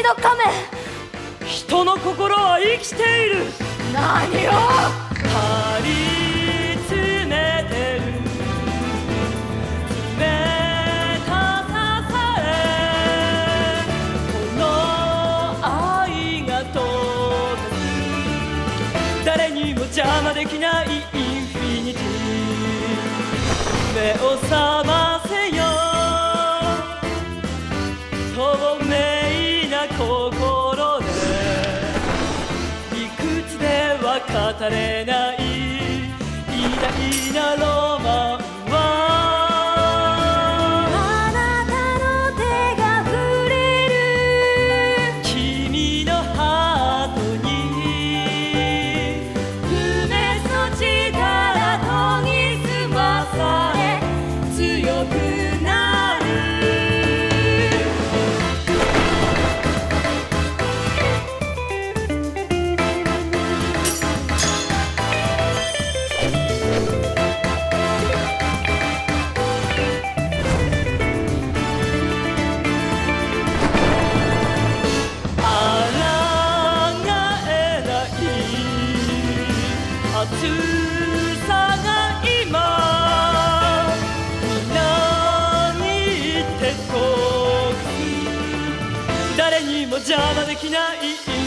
ード仮面人の心は生きている。何を？張り詰めてる。冷たささえ。この愛が溶かす誰にも邪魔できないインフィニティ。目を覚ませは語れない偉大なロ誰にも邪魔できない